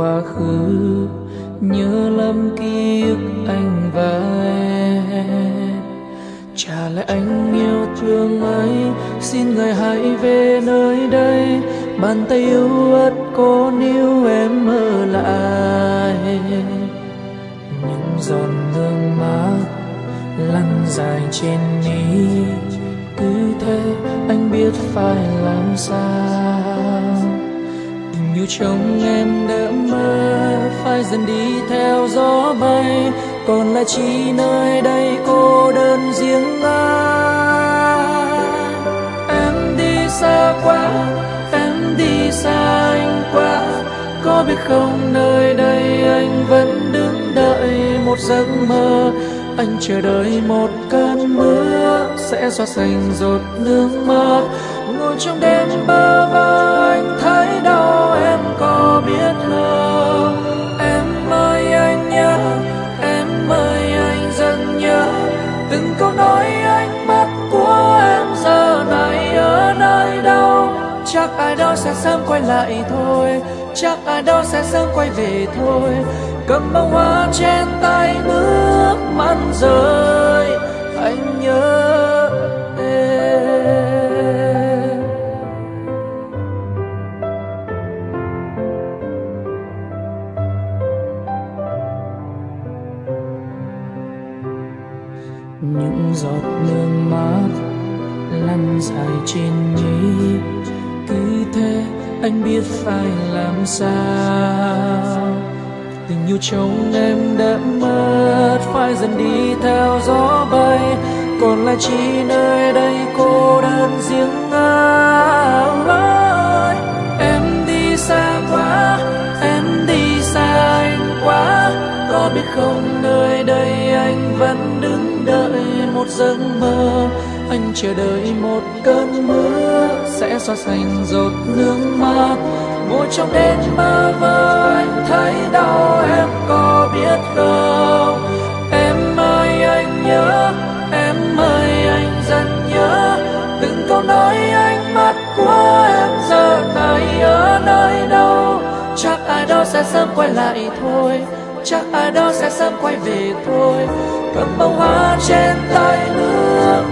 quá khứ, nhớ lắm ký ức anh và em. Trả lại anh yêu thương ấy, xin người hãy về nơi đây. Bàn tay yêu ớt có níu em ở lại. Những giọt nước mắt lăn dài trên mi cứ thế anh biết phải làm sao như trong em đã mơ, phải dần đi theo gió bay. Còn lại chỉ nơi đây cô đơn riêng ta. em đi xa quá em đi xa anh quá. Có biết không nơi đây anh vẫn đứng đợi một giấc mơ. Anh chờ đợi một cơn mưa sẽ xóa sạch giọt nước mắt. Ngồi trong đêm bơ vơ anh thấy đau chắc ai đó sẽ sớm quay lại thôi. Chắc ai đó sẽ sớm quay về thôi. Cầm bông hoa trên tay nước mắt rơi anh nhớ em. Những giọt nước mắt lăn dài trên nhí cứ thế anh biết phải làm sao. Tình yêu trong em đã mất, phải dần đi theo gió bay. Còn lại chỉ nơi đây cô đơn riêng ơi. Em đi xa quá, em đi xa anh quá. Có biết không nơi đây anh vẫn đứng đợi một giấc mơ anh chờ đợi một cơn mưa sẽ xóa sạch giọt nước mắt. Ngồi trong đêm mơ vơ, anh thấy đau em có biết không? Em ơi, anh nhớ, em ơi, anh dần nhớ. Từng câu nói ánh mắt của em giờ này ở nơi đâu? Chắc ai đó sẽ sớm quay lại thôi, chắc ai đó sẽ sớm quay về thôi. Cầm bông hoa trên tay nước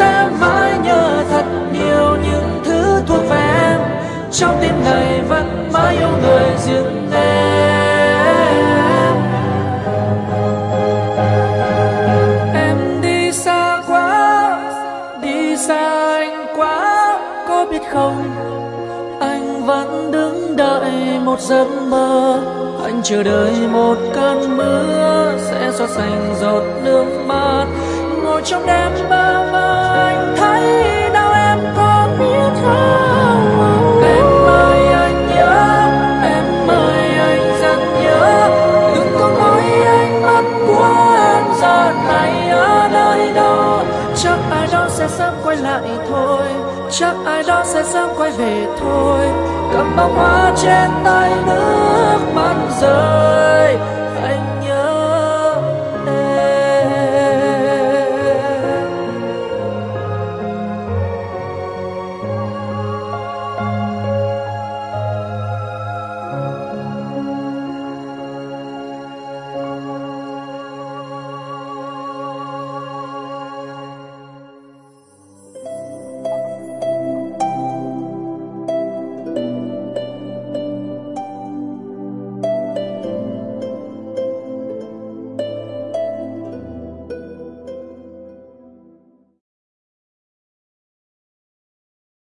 sẽ mãi nhớ thật nhiều những thứ thuộc về em. Trong tim này vẫn mãi yêu người riêng em. Em đi xa quá, đi xa anh quá, có biết không? Anh vẫn đứng đợi một giấc mơ. Anh chờ đợi một cơn mưa sẽ xóa sạch giọt nước mắt ngồi trong đêm mơ mơ, anh thấy đau em có biết không? Em ơi, anh nhớ, em ơi, anh rất nhớ. Đừng có nói anh mất của em giờ này ở nơi đâu chắc ai đó sẽ sớm quay lại thôi. Chắc ai đó sẽ sớm quay về thôi. Cầm bông hoa trên tay nước mắt rơi